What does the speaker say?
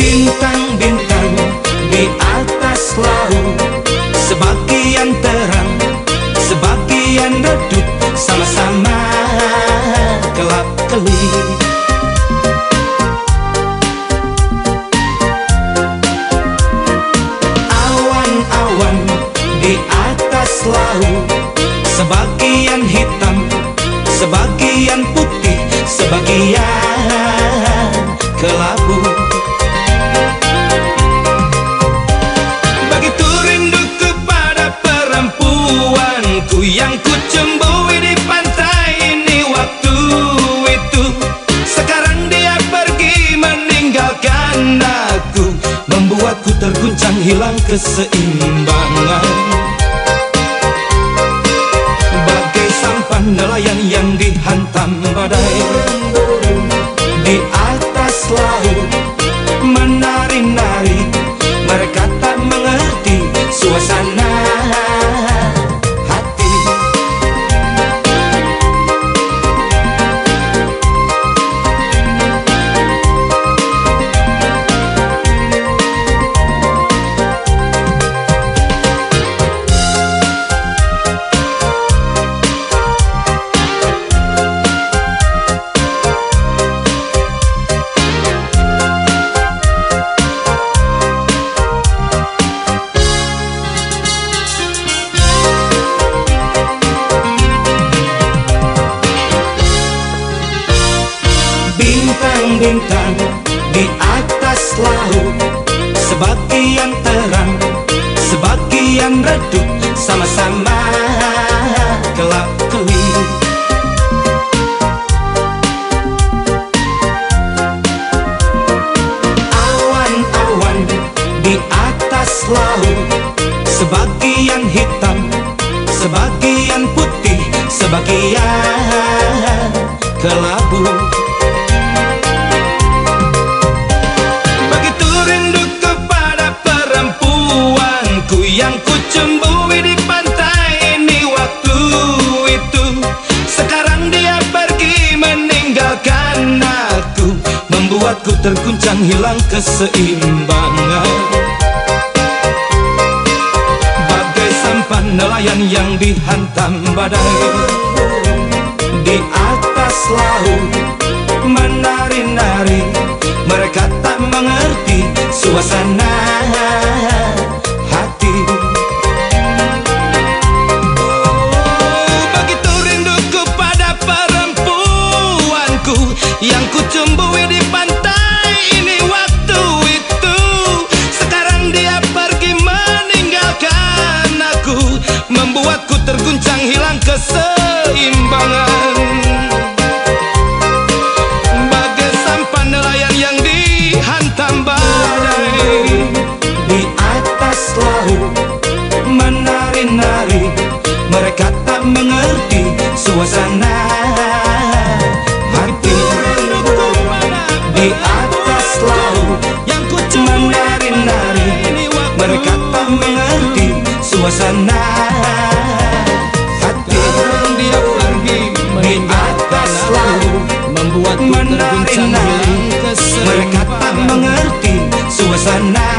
bintang-bintang di atas laut. Sebagian terang, sebagian redup Sama-sama gelap kelip Awan-awan di atas laut Sebagian hitam, sebagian putih Sebagian gelap perempuanku Yang ku cembui di pantai ini waktu itu. Sekarang dia pergi meninggalkan aku Membuatku terguncang hilang keseimbangan. Bagai sampan nelayan yang dihantam badai Bintang-bintang di atas laut. Sebagian terang, sebagian redup Sama-sama gelap Awan-awan di atas laut Sebagian hitam, sebagian putih Sebagian kelabu Yang ku cembui di pantai ini waktu itu. Sekarang dia pergi meninggalkan aku. Membuatku terguncang hilang keseimbangan. Bagai sampan nelayan yang dihantam badai. Di atas laut menari-nari. Mereka tak mengerti suasana Mereka tak mengerti suasana hati. Di atas laut yang ku menari-nari Mereka tak mengerti suasana hati. Dia pergi Di atas laut membuatku menari-nari Mereka tak mengerti suasana